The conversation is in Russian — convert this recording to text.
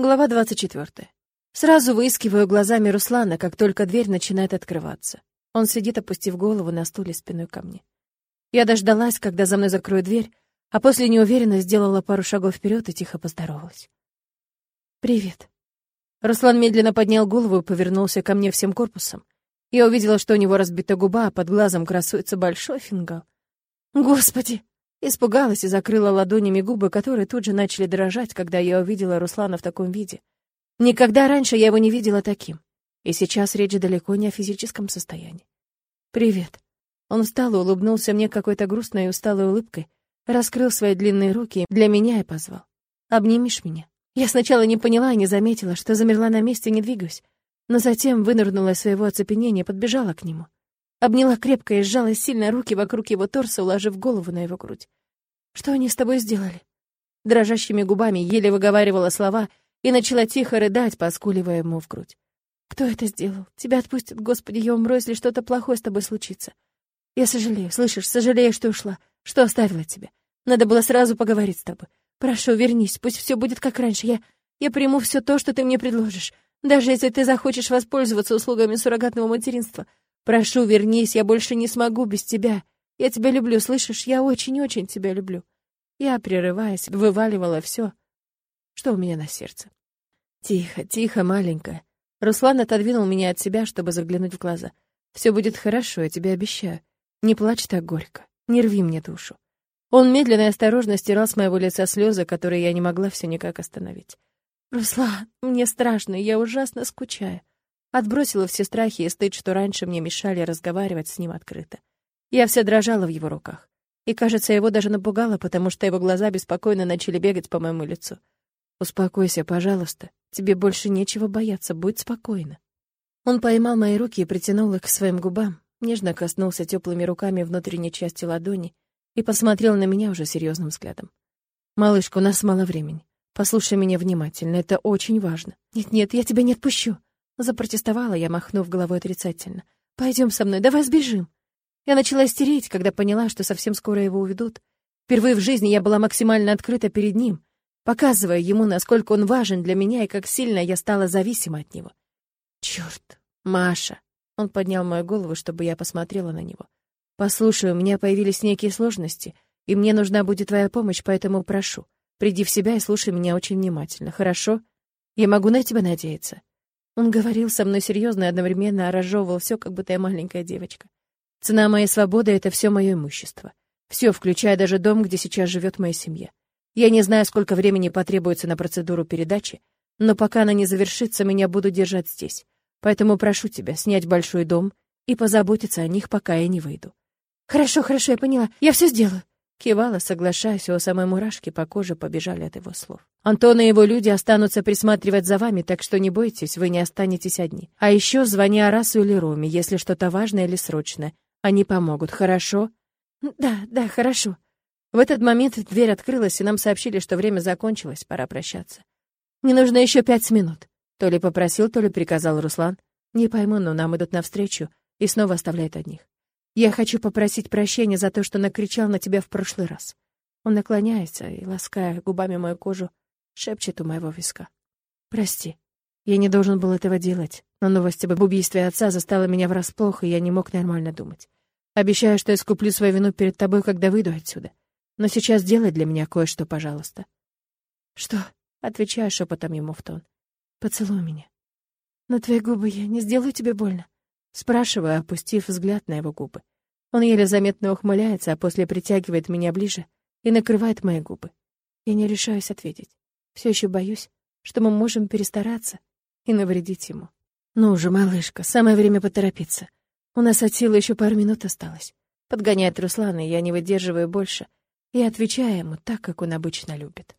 Глава 24. Сразу выискиваю глазами Руслана, как только дверь начинает открываться. Он сидит, опустив голову на стуле спиной ко мне. Я дождалась, когда за мной закроют дверь, а после неуверенно сделала пару шагов вперед и тихо поздоровалась. «Привет». Руслан медленно поднял голову и повернулся ко мне всем корпусом. Я увидела, что у него разбита губа, а под глазом красуется большой фингал. «Господи!» Испугалась и закрыла ладонями губы, которые тут же начали дрожать, когда я увидела Руслана в таком виде. Никогда раньше я его не видела таким. И сейчас речь далеко не о физическом состоянии. «Привет». Он встал и улыбнулся мне какой-то грустной и усталой улыбкой, раскрыл свои длинные руки для меня и позвал. «Обнимешь меня?» Я сначала не поняла и не заметила, что замерла на месте не двигаюсь, но затем вынырнула из своего оцепенения подбежала к нему. Обняла крепко и сжала сильно руки вокруг его торса, уложив голову на его грудь. «Что они с тобой сделали?» Дрожащими губами еле выговаривала слова и начала тихо рыдать, поскуливая ему в грудь. «Кто это сделал? Тебя отпустят, Господи, я умру, если что-то плохое с тобой случится. Я сожалею, слышишь, сожалею, что ушла, что оставила тебя. Надо было сразу поговорить с тобой. Прошу, вернись, пусть все будет как раньше. Я, я приму все то, что ты мне предложишь. Даже если ты захочешь воспользоваться услугами суррогатного материнства. Прошу, вернись, я больше не смогу без тебя. Я тебя люблю, слышишь? Я очень-очень тебя люблю. Я, прерываясь, вываливала все, что у меня на сердце. Тихо, тихо, маленькая. Руслан отодвинул меня от себя, чтобы заглянуть в глаза. Все будет хорошо, я тебе обещаю. Не плачь так горько, не рви мне душу. Он медленно и осторожно стирал с моего лица слезы, которые я не могла все никак остановить. «Руслан, мне страшно, я ужасно скучаю. Отбросила все страхи и стыд, что раньше мне мешали разговаривать с ним открыто. Я вся дрожала в его руках. И, кажется, его даже напугало, потому что его глаза беспокойно начали бегать по моему лицу. «Успокойся, пожалуйста. Тебе больше нечего бояться. Будь спокойна». Он поймал мои руки и притянул их к своим губам, нежно коснулся теплыми руками внутренней части ладони и посмотрел на меня уже серьезным взглядом. «Малышка, у нас мало времени. Послушай меня внимательно, это очень важно». «Нет-нет, я тебя не отпущу», Запротестовала я, махнув головой отрицательно. «Пойдем со мной, давай сбежим». Я начала истереть, когда поняла, что совсем скоро его уведут. Впервые в жизни я была максимально открыта перед ним, показывая ему, насколько он важен для меня и как сильно я стала зависима от него. Черт, Маша!» Он поднял мою голову, чтобы я посмотрела на него. «Послушай, у меня появились некие сложности, и мне нужна будет твоя помощь, поэтому прошу, приди в себя и слушай меня очень внимательно, хорошо? Я могу на тебя надеяться?» Он говорил со мной серьезно и одновременно разжевывал все, как будто я маленькая девочка. Цена моей свободы — это все мое имущество. Все, включая даже дом, где сейчас живет моя семья. Я не знаю, сколько времени потребуется на процедуру передачи, но пока она не завершится, меня будут держать здесь. Поэтому прошу тебя снять большой дом и позаботиться о них, пока я не выйду. Хорошо, хорошо, я поняла. Я все сделаю. Кивала, соглашаясь, у самой мурашки по коже побежали от его слов. «Антон и его люди останутся присматривать за вами, так что не бойтесь, вы не останетесь одни. А еще звони Арасу или Роме, если что-то важное или срочное. Они помогут, хорошо?» «Да, да, хорошо». В этот момент дверь открылась, и нам сообщили, что время закончилось, пора прощаться. «Не нужно еще пять минут», — то ли попросил, то ли приказал Руслан. «Не пойму, но нам идут навстречу и снова оставляют одних». Я хочу попросить прощения за то, что накричал на тебя в прошлый раз. Он наклоняется и, лаская губами мою кожу, шепчет у моего виска. Прости. Я не должен был этого делать, но новость об убийстве отца застала меня врасплох, и я не мог нормально думать. Обещаю, что искуплю свою вину перед тобой, когда выйду отсюда. Но сейчас сделай для меня кое-что, пожалуйста. Что? Отвечаю шепотом ему в тон. Поцелуй меня. На твои губы я не сделаю тебе больно. Спрашиваю, опустив взгляд на его губы. Он еле заметно ухмыляется, а после притягивает меня ближе и накрывает мои губы. Я не решаюсь ответить. Все еще боюсь, что мы можем перестараться и навредить ему. Ну уже, малышка, самое время поторопиться. У нас от силы еще пару минут осталось. Подгоняет Руслан, и я не выдерживаю больше и отвечаю ему так, как он обычно любит.